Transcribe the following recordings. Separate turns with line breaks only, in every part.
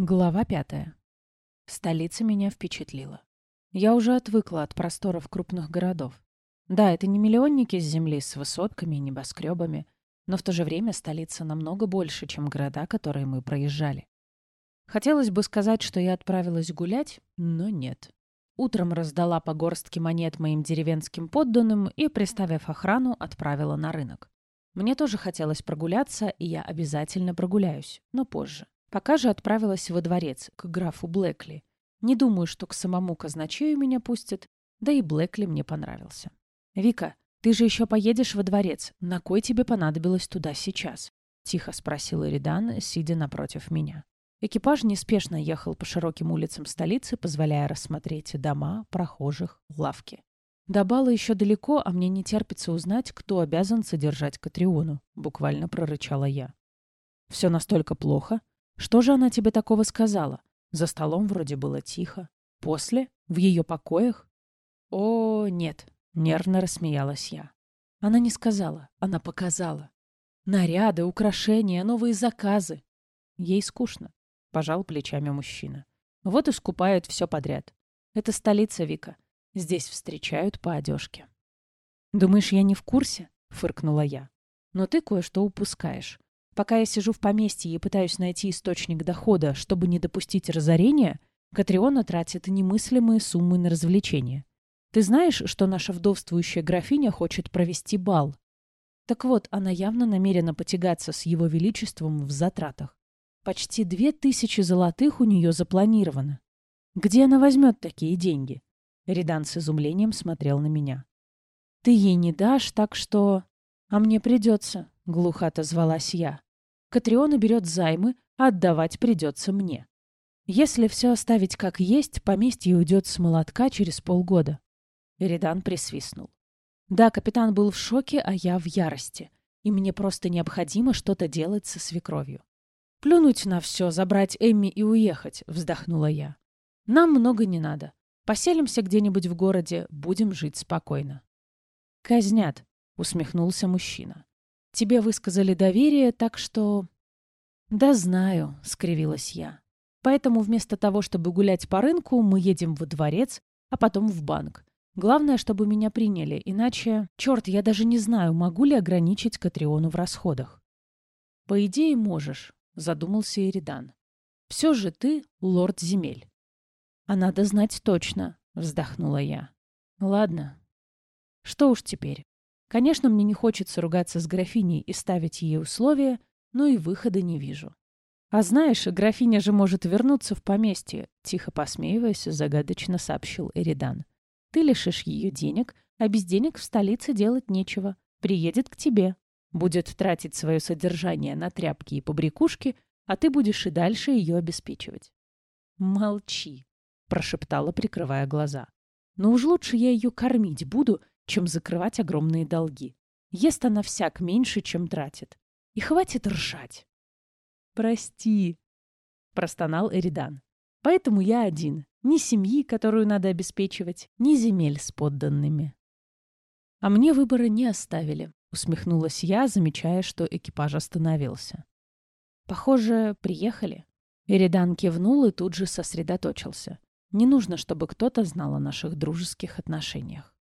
Глава пятая. Столица меня впечатлила. Я уже отвыкла от просторов крупных городов. Да, это не миллионники с земли с высотками и небоскребами, но в то же время столица намного больше, чем города, которые мы проезжали. Хотелось бы сказать, что я отправилась гулять, но нет. Утром раздала по горстке монет моим деревенским подданным и, приставив охрану, отправила на рынок. Мне тоже хотелось прогуляться, и я обязательно прогуляюсь, но позже. Пока же отправилась во дворец, к графу Блэкли. Не думаю, что к самому казначею меня пустят, да и Блэкли мне понравился. «Вика, ты же еще поедешь во дворец. На кой тебе понадобилось туда сейчас?» — тихо спросил Эридан, сидя напротив меня. Экипаж неспешно ехал по широким улицам столицы, позволяя рассмотреть дома, прохожих, лавки. До бала еще далеко, а мне не терпится узнать, кто обязан содержать Катриону, буквально прорычала я. Все настолько плохо, что же она тебе такого сказала? За столом вроде было тихо. После? В ее покоях? О, нет, нервно рассмеялась я. Она не сказала, она показала. Наряды, украшения, новые заказы. Ей скучно, пожал плечами мужчина. Вот и скупают все подряд. Это столица Вика. Здесь встречают по одежке. Думаешь, я не в курсе? Фыркнула я. Но ты кое-что упускаешь. Пока я сижу в поместье и пытаюсь найти источник дохода, чтобы не допустить разорения, Катриона тратит немыслимые суммы на развлечения. Ты знаешь, что наша вдовствующая графиня хочет провести бал? Так вот, она явно намерена потягаться с его величеством в затратах. Почти две тысячи золотых у нее запланировано. Где она возьмет такие деньги? Редан с изумлением смотрел на меня. Ты ей не дашь, так что... А мне придется, глухо отозвалась я. Катриона берет займы, а отдавать придется мне. Если все оставить как есть, поместье уйдет с молотка через полгода. Эридан присвистнул. Да, капитан был в шоке, а я в ярости. И мне просто необходимо что-то делать со свекровью. «Плюнуть на все, забрать Эмми и уехать», — вздохнула я. «Нам много не надо. Поселимся где-нибудь в городе, будем жить спокойно». «Казнят», — усмехнулся мужчина. Тебе высказали доверие, так что...» «Да знаю», — скривилась я. «Поэтому вместо того, чтобы гулять по рынку, мы едем во дворец, а потом в банк. Главное, чтобы меня приняли, иначе... Черт, я даже не знаю, могу ли ограничить Катриону в расходах». «По идее, можешь», — задумался Иридан. «Все же ты лорд земель». «А надо знать точно», — вздохнула я. «Ладно. Что уж теперь. Конечно, мне не хочется ругаться с графиней и ставить ей условия, но и выхода не вижу. «А знаешь, графиня же может вернуться в поместье», — тихо посмеиваясь, загадочно сообщил Эридан. «Ты лишишь ее денег, а без денег в столице делать нечего. Приедет к тебе. Будет тратить свое содержание на тряпки и побрякушки, а ты будешь и дальше ее обеспечивать». «Молчи», — прошептала, прикрывая глаза. «Но уж лучше я ее кормить буду, чем закрывать огромные долги. Ест она всяк меньше, чем тратит. И хватит ржать. «Прости», — простонал Эридан. «Поэтому я один. Ни семьи, которую надо обеспечивать, ни земель с подданными». «А мне выбора не оставили», — усмехнулась я, замечая, что экипаж остановился. «Похоже, приехали». Эридан кивнул и тут же сосредоточился. Не нужно, чтобы кто-то знал о наших дружеских отношениях.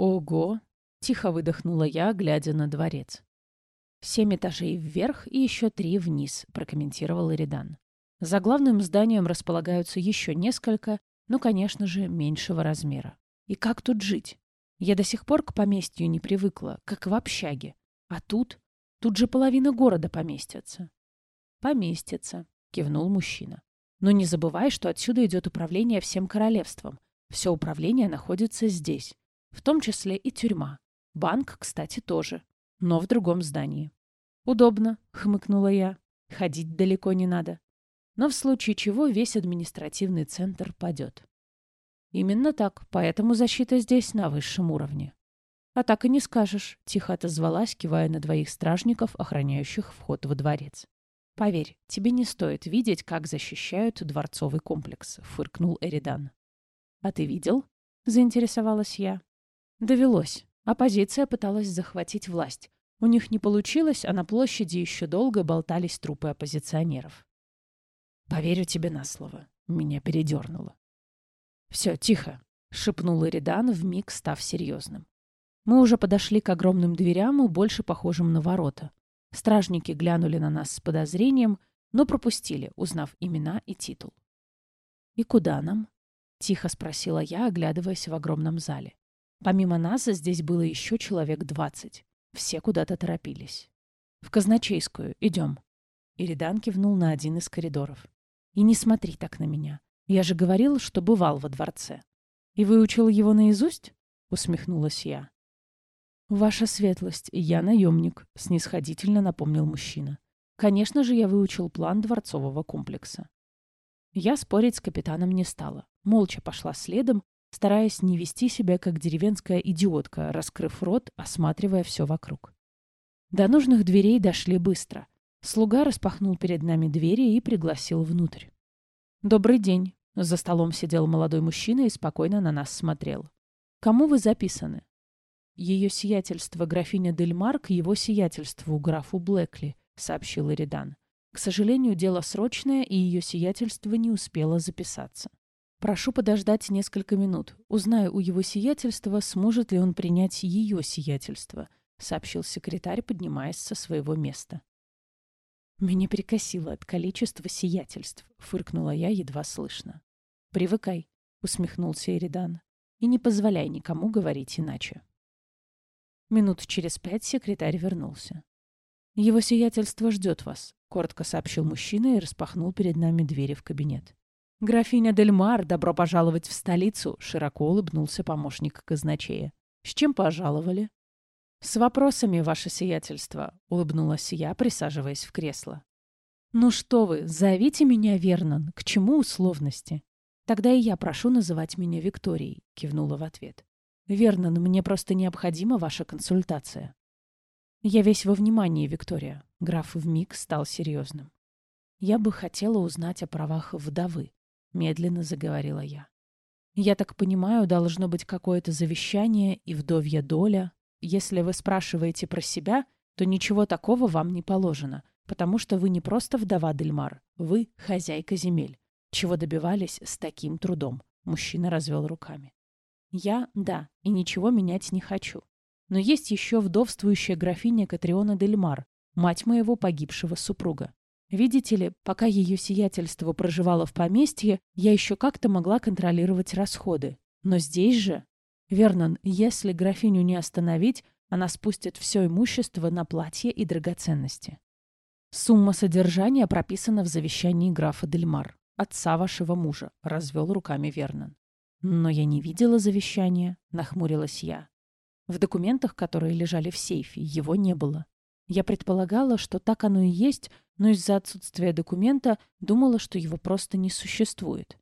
«Ого!» — тихо выдохнула я, глядя на дворец. «Семь этажей вверх и еще три вниз», — прокомментировал Эридан. «За главным зданием располагаются еще несколько, но, конечно же, меньшего размера. И как тут жить? Я до сих пор к поместью не привыкла, как в общаге. А тут? Тут же половина города поместится». «Поместится», — кивнул мужчина. «Но не забывай, что отсюда идет управление всем королевством. Все управление находится здесь. В том числе и тюрьма. Банк, кстати, тоже. Но в другом здании. «Удобно», — хмыкнула я. «Ходить далеко не надо. Но в случае чего весь административный центр падет». «Именно так, поэтому защита здесь на высшем уровне». «А так и не скажешь», — тихо отозвалась, кивая на двоих стражников, охраняющих вход во дворец. «Поверь, тебе не стоит видеть, как защищают дворцовый комплекс», — фыркнул Эридан. «А ты видел?» — заинтересовалась я. Довелось. Оппозиция пыталась захватить власть. У них не получилось, а на площади еще долго болтались трупы оппозиционеров. Поверю тебе на слово. Меня передернуло. Все, тихо, шепнул Иридан, вмиг став серьезным. Мы уже подошли к огромным дверям, больше похожим на ворота. Стражники глянули на нас с подозрением, но пропустили, узнав имена и титул. «И куда нам?» — тихо спросила я, оглядываясь в огромном зале. Помимо нас здесь было еще человек двадцать. Все куда-то торопились. «В казначейскую. Идем». Иридан кивнул на один из коридоров. «И не смотри так на меня. Я же говорил, что бывал во дворце». «И выучил его наизусть?» — усмехнулась я. «Ваша светлость, я наемник», — снисходительно напомнил мужчина. «Конечно же, я выучил план дворцового комплекса». Я спорить с капитаном не стала. Молча пошла следом, стараясь не вести себя как деревенская идиотка, раскрыв рот, осматривая все вокруг. До нужных дверей дошли быстро. Слуга распахнул перед нами двери и пригласил внутрь. «Добрый день!» За столом сидел молодой мужчина и спокойно на нас смотрел. «Кому вы записаны?» «Ее сиятельство графиня Дельмар к его сиятельству графу Блэкли», — сообщил Эридан. «К сожалению, дело срочное, и ее сиятельство не успело записаться. Прошу подождать несколько минут. Узнаю у его сиятельства, сможет ли он принять ее сиятельство», — сообщил секретарь, поднимаясь со своего места. Меня перекосило от количества сиятельств, фыркнула я едва слышно. «Привыкай», — усмехнулся Эридан, — «и не позволяй никому говорить иначе». Минут через пять секретарь вернулся. «Его сиятельство ждет вас», — коротко сообщил мужчина и распахнул перед нами двери в кабинет. «Графиня Дельмар, добро пожаловать в столицу!» — широко улыбнулся помощник казначея. «С чем пожаловали?» «С вопросами, ваше сиятельство», — улыбнулась я, присаживаясь в кресло. «Ну что вы, зовите меня Вернон. К чему условности?» «Тогда и я прошу называть меня Викторией», — кивнула в ответ. «Вернон, мне просто необходима ваша консультация». «Я весь во внимании, Виктория». Граф вмиг стал серьезным. «Я бы хотела узнать о правах вдовы. — медленно заговорила я. «Я так понимаю, должно быть какое-то завещание и вдовья доля. Если вы спрашиваете про себя, то ничего такого вам не положено, потому что вы не просто вдова Дельмар, вы хозяйка земель. Чего добивались с таким трудом?» Мужчина развел руками. «Я — да, и ничего менять не хочу. Но есть еще вдовствующая графиня Катриона Дельмар, мать моего погибшего супруга. Видите ли, пока ее сиятельство проживало в поместье, я еще как-то могла контролировать расходы. Но здесь же... Вернон, если графиню не остановить, она спустит все имущество на платье и драгоценности. Сумма содержания прописана в завещании графа Дельмар, отца вашего мужа, развел руками Вернон. Но я не видела завещания, нахмурилась я. В документах, которые лежали в сейфе, его не было. Я предполагала, что так оно и есть, но из-за отсутствия документа думала, что его просто не существует.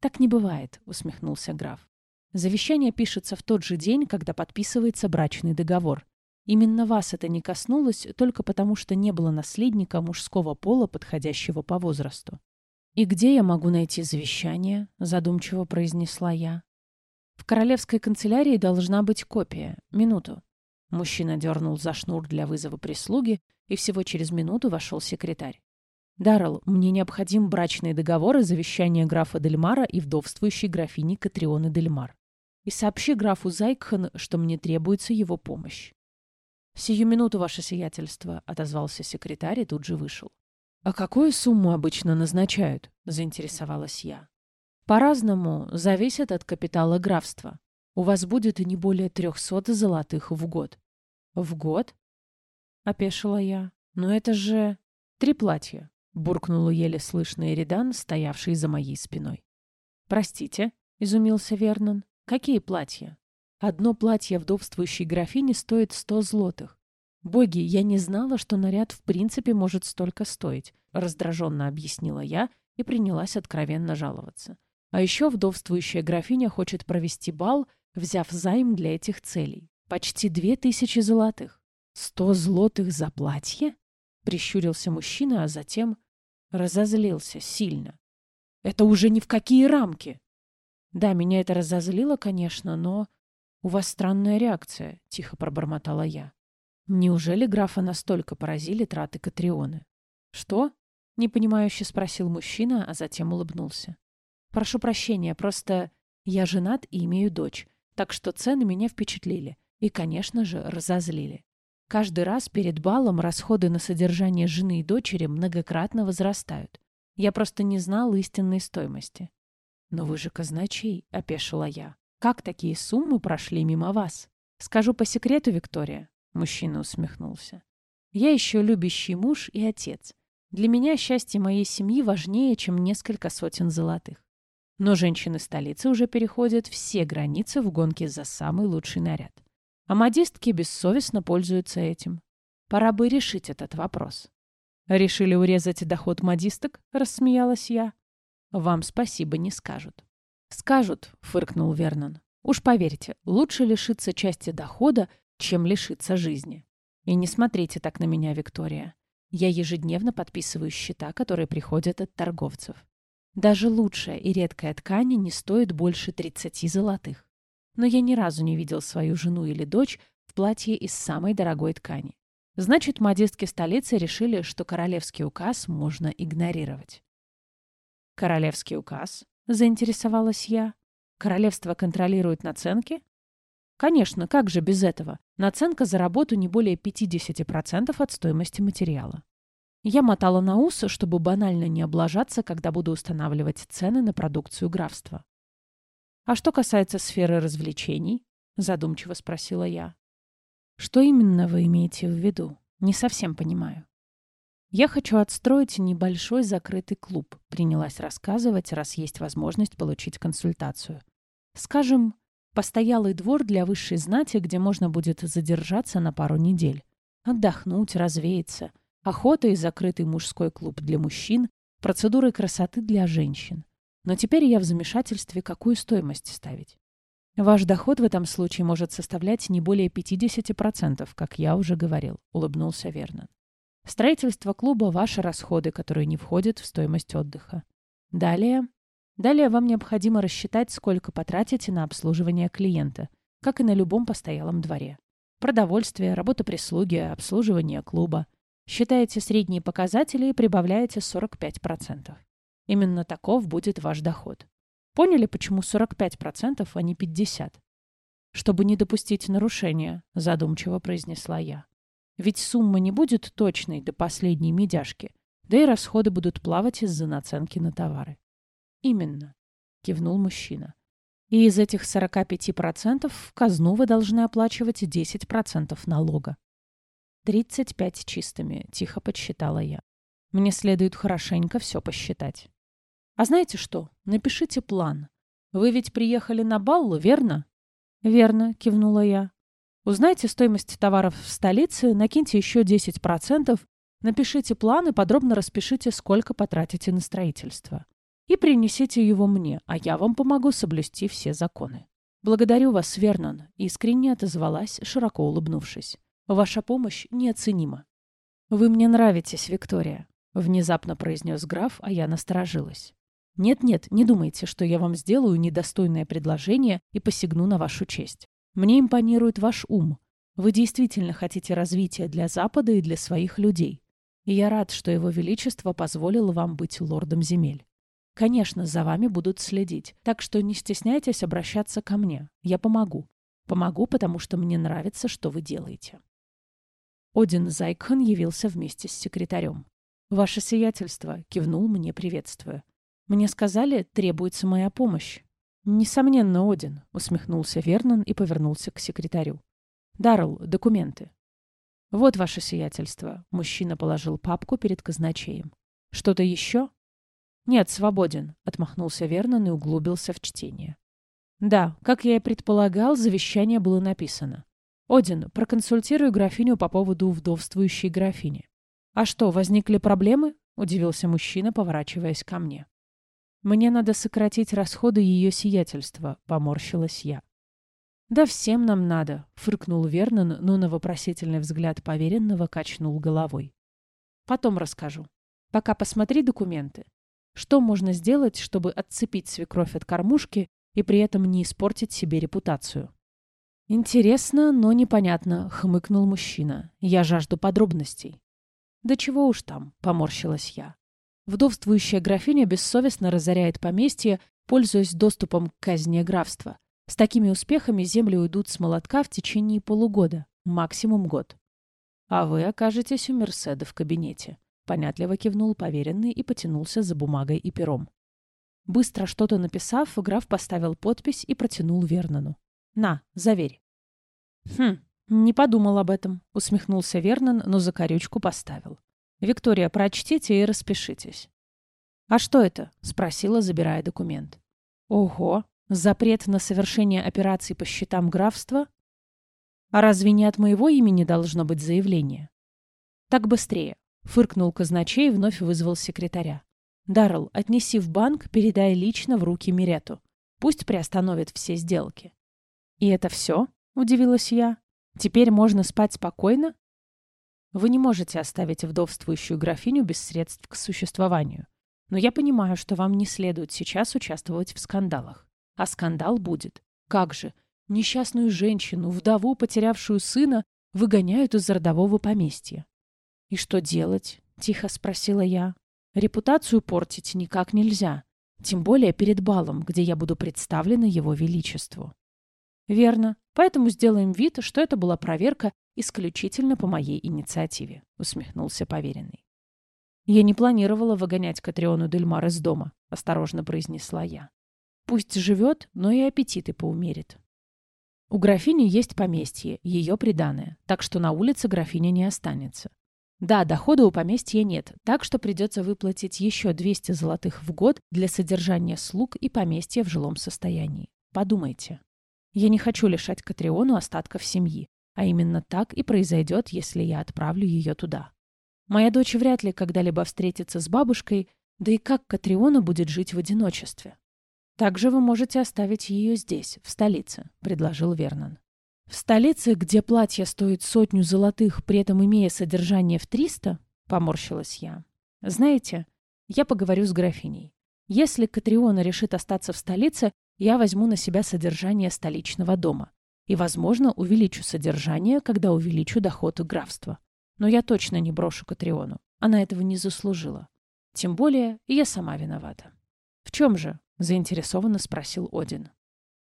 «Так не бывает», — усмехнулся граф. «Завещание пишется в тот же день, когда подписывается брачный договор. Именно вас это не коснулось только потому, что не было наследника мужского пола, подходящего по возрасту. «И где я могу найти завещание?» — задумчиво произнесла я. «В королевской канцелярии должна быть копия. Минуту». Мужчина дернул за шнур для вызова прислуги, и всего через минуту вошел секретарь. «Даррелл, мне необходим брачный договор и завещание графа Дельмара и вдовствующей графини Катрионы Дельмар. И сообщи графу Зайкхан, что мне требуется его помощь». «Сию минуту, ваше сиятельство», — отозвался секретарь и тут же вышел. «А какую сумму обычно назначают?» — заинтересовалась я. «По-разному, зависит от капитала графства. У вас будет не более трехсот золотых в год. В год? Опешила я. Но это же... Три платья. Буркнул еле слышный Эридан, стоявший за моей спиной. Простите, изумился Вернон. Какие платья? Одно платье вдовствующей графини стоит сто злотых. Боги, я не знала, что наряд в принципе может столько стоить, раздраженно объяснила я и принялась откровенно жаловаться. А еще вдовствующая графиня хочет провести бал взяв займ для этих целей. Почти две тысячи золотых. Сто злотых за платье? Прищурился мужчина, а затем разозлился сильно. Это уже ни в какие рамки. Да, меня это разозлило, конечно, но... У вас странная реакция, тихо пробормотала я. Неужели графа настолько поразили траты Катрионы? Что? Непонимающе спросил мужчина, а затем улыбнулся. Прошу прощения, просто я женат и имею дочь, так что цены меня впечатлили и, конечно же, разозлили. Каждый раз перед балом расходы на содержание жены и дочери многократно возрастают. Я просто не знал истинной стоимости. «Но вы же казначей», — опешила я. «Как такие суммы прошли мимо вас?» «Скажу по секрету, Виктория», — мужчина усмехнулся. «Я еще любящий муж и отец. Для меня счастье моей семьи важнее, чем несколько сотен золотых. Но женщины столицы уже переходят все границы в гонке за самый лучший наряд. А модистки бессовестно пользуются этим. Пора бы решить этот вопрос. «Решили урезать доход модисток?» — рассмеялась я. «Вам спасибо не скажут». «Скажут», — фыркнул Вернон. «Уж поверьте, лучше лишиться части дохода, чем лишиться жизни. И не смотрите так на меня, Виктория. Я ежедневно подписываю счета, которые приходят от торговцев. Даже лучшая и редкая ткань не стоит больше 30 золотых но я ни разу не видел свою жену или дочь в платье из самой дорогой ткани. Значит, модистки столицы решили, что королевский указ можно игнорировать. «Королевский указ?» — заинтересовалась я. «Королевство контролирует наценки?» «Конечно, как же без этого? Наценка за работу не более 50% от стоимости материала». Я мотала на ус, чтобы банально не облажаться, когда буду устанавливать цены на продукцию графства. «А что касается сферы развлечений?» — задумчиво спросила я. «Что именно вы имеете в виду? Не совсем понимаю». «Я хочу отстроить небольшой закрытый клуб», — принялась рассказывать, раз есть возможность получить консультацию. «Скажем, постоялый двор для высшей знати, где можно будет задержаться на пару недель. Отдохнуть, развеяться. Охота и закрытый мужской клуб для мужчин, процедуры красоты для женщин. Но теперь я в замешательстве, какую стоимость ставить. Ваш доход в этом случае может составлять не более 50%, как я уже говорил, улыбнулся Вернон. Строительство клуба – ваши расходы, которые не входят в стоимость отдыха. Далее. Далее вам необходимо рассчитать, сколько потратите на обслуживание клиента, как и на любом постоялом дворе. Продовольствие, работа прислуги, обслуживание клуба. Считаете средние показатели и прибавляете 45%. Именно таков будет ваш доход. Поняли, почему 45%, а не 50%? Чтобы не допустить нарушения, задумчиво произнесла я. Ведь сумма не будет точной до последней медяшки, да и расходы будут плавать из-за наценки на товары. Именно, кивнул мужчина. И из этих 45% в казну вы должны оплачивать 10% налога. 35 чистыми, тихо подсчитала я. Мне следует хорошенько все посчитать. А знаете что? Напишите план. Вы ведь приехали на баллу, верно? Верно, кивнула я. Узнайте стоимость товаров в столице, накиньте еще 10%, напишите план и подробно распишите, сколько потратите на строительство. И принесите его мне, а я вам помогу соблюсти все законы. Благодарю вас, Вернон, искренне отозвалась, широко улыбнувшись. Ваша помощь неоценима. Вы мне нравитесь, Виктория, внезапно произнес граф, а я насторожилась. Нет-нет, не думайте, что я вам сделаю недостойное предложение и посягну на вашу честь. Мне импонирует ваш ум. Вы действительно хотите развития для Запада и для своих людей. И я рад, что Его Величество позволило вам быть лордом земель. Конечно, за вами будут следить, так что не стесняйтесь обращаться ко мне. Я помогу. Помогу, потому что мне нравится, что вы делаете. Один Зайкхан явился вместе с секретарем. «Ваше сиятельство», — кивнул мне, приветствуя. Мне сказали, требуется моя помощь. Несомненно, Один, усмехнулся Вернон и повернулся к секретарю. Даррелл, документы. Вот ваше сиятельство. Мужчина положил папку перед казначеем. Что-то еще? Нет, свободен, отмахнулся Вернон и углубился в чтение. Да, как я и предполагал, завещание было написано. Один, проконсультируй графиню по поводу вдовствующей графини. А что, возникли проблемы? Удивился мужчина, поворачиваясь ко мне. Мне надо сократить расходы ее сиятельства, поморщилась я. Да всем нам надо, фыркнул Вернон, но на вопросительный взгляд поверенного качнул головой. Потом расскажу. Пока посмотри документы. Что можно сделать, чтобы отцепить свекровь от кормушки и при этом не испортить себе репутацию? «Интересно, но непонятно», — хмыкнул мужчина. «Я жажду подробностей». «Да чего уж там», — поморщилась я. Вдовствующая графиня бессовестно разоряет поместье, пользуясь доступом к казне графства. С такими успехами земли уйдут с молотка в течение полугода, максимум год. А вы окажетесь у Мерседа в кабинете. Понятливо кивнул поверенный и потянулся за бумагой и пером. Быстро что-то написав, граф поставил подпись и протянул Вернону. «На, заверь». «Хм, не подумал об этом», — усмехнулся Вернон, но закорючку поставил. «Виктория, прочтите и распишитесь». «А что это?» — спросила, забирая документ. «Ого! Запрет на совершение операций по счетам графства? А разве не от моего имени должно быть заявление?» «Так быстрее», — фыркнул казначей и вновь вызвал секретаря. Даррелл, отнеси в банк, передай лично в руки Мирету. Пусть приостановит все сделки. И это все? Удивилась я. Теперь можно спать спокойно? Вы не можете оставить вдовствующую графиню без средств к существованию. Но я понимаю, что вам не следует сейчас участвовать в скандалах. А скандал будет. Как же? Несчастную женщину, вдову, потерявшую сына, выгоняют из родового поместья. «И что делать?» — тихо спросила я. Репутацию портить никак нельзя, тем более перед балом, где я буду представлена его величеству. Верно, поэтому сделаем вид, что это была проверка исключительно по моей инициативе, усмехнулся поверенный. Я не планировала выгонять Катриону Дельмар из дома, осторожно произнесла я. Пусть живет, но и аппетиты поумерит. У графини есть поместье, ее приданое, так что на улице графиня не останется. Да, дохода у поместья нет, так что придется выплатить еще 200 золотых в год для содержания слуг и поместья в жилом состоянии. Подумайте. Я не хочу лишать Катриону остатков семьи, а именно так и произойдет, если я отправлю ее туда. Моя дочь вряд ли когда-либо встретится с бабушкой, да и как Катриону будет жить в одиночестве? Также вы можете оставить ее здесь, в столице, предложил Вернон. В столице, где платье стоит сотню золотых, при этом имея содержание в триста, поморщилась я. Знаете, я поговорю с графиней. Если Катриона решит остаться в столице, я возьму на себя содержание столичного дома. И, возможно, увеличу содержание, когда увеличу доход графства. Но я точно не брошу Катриону. Она этого не заслужила. Тем более, я сама виновата. «В чем же?» — заинтересованно спросил Один.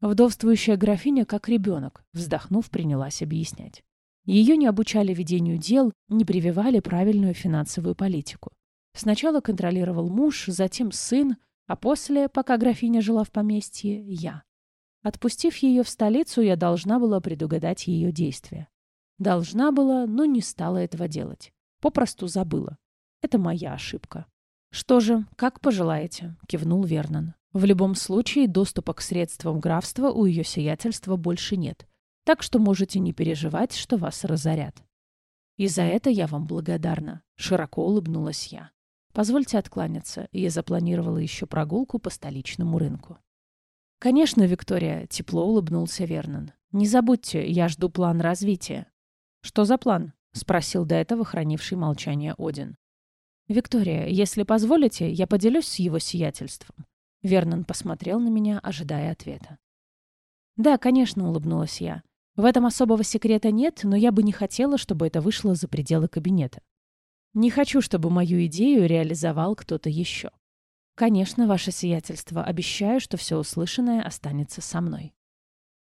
Вдовствующая графиня, как ребенок, вздохнув, принялась объяснять. Ее не обучали ведению дел, не прививали правильную финансовую политику. Сначала контролировал муж, затем сын, а после, пока графиня жила в поместье, я. Отпустив ее в столицу, я должна была предугадать ее действия. Должна была, но не стала этого делать. Попросту забыла. Это моя ошибка. «Что же, как пожелаете», — кивнул Вернон. В любом случае, доступа к средствам графства у ее сиятельства больше нет, так что можете не переживать, что вас разорят. И за это я вам благодарна, широко улыбнулась я. Позвольте откланяться, я запланировала еще прогулку по столичному рынку. Конечно, Виктория, тепло улыбнулся Вернон. Не забудьте, я жду план развития. Что за план? спросил до этого хранивший молчание Один. Виктория, если позволите, я поделюсь с его сиятельством. Вернон посмотрел на меня, ожидая ответа. «Да, конечно», — улыбнулась я. «В этом особого секрета нет, но я бы не хотела, чтобы это вышло за пределы кабинета. Не хочу, чтобы мою идею реализовал кто-то еще. Конечно, ваше сиятельство, обещаю, что все услышанное останется со мной».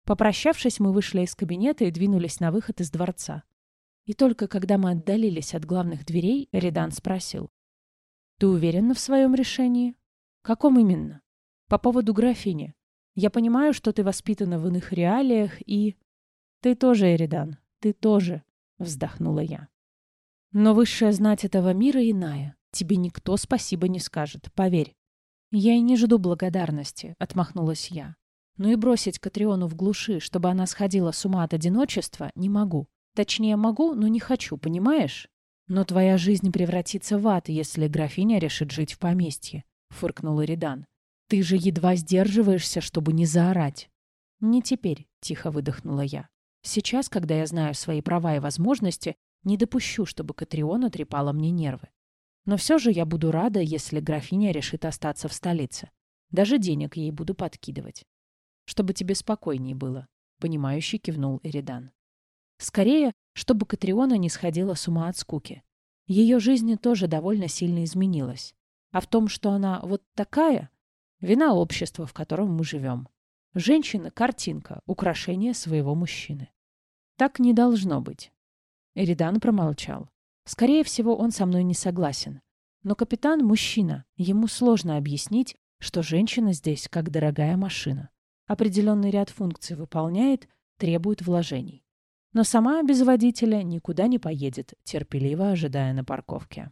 Попрощавшись, мы вышли из кабинета и двинулись на выход из дворца. И только когда мы отдалились от главных дверей, Редан спросил. «Ты уверена в своем решении?» «Каком именно?» «По поводу графини. Я понимаю, что ты воспитана в иных реалиях и...» «Ты тоже, Эридан, ты тоже», — вздохнула я. «Но высшая знать этого мира иная. Тебе никто спасибо не скажет, поверь». «Я и не жду благодарности», — отмахнулась я. «Но и бросить Катриону в глуши, чтобы она сходила с ума от одиночества, не могу. Точнее, могу, но не хочу, понимаешь? Но твоя жизнь превратится в ад, если графиня решит жить в поместье. — фыркнул Эридан. «Ты же едва сдерживаешься, чтобы не заорать». «Не теперь», — тихо выдохнула я. «Сейчас, когда я знаю свои права и возможности, не допущу, чтобы Катриона трепала мне нервы. Но все же я буду рада, если графиня решит остаться в столице. Даже денег ей буду подкидывать. Чтобы тебе спокойней было», — понимающе кивнул Эридан. «Скорее, чтобы Катриона не сходила с ума от скуки. Ее жизнь тоже довольно сильно изменилась. А в том, что она вот такая, вина общества, в котором мы живем. Женщина — картинка, украшение своего мужчины. Так не должно быть. Эридан промолчал. Скорее всего, он со мной не согласен. Но капитан — мужчина. Ему сложно объяснить, что женщина здесь как дорогая машина. Определенный ряд функций выполняет, требует вложений. Но сама без водителя никуда не поедет, терпеливо ожидая на парковке.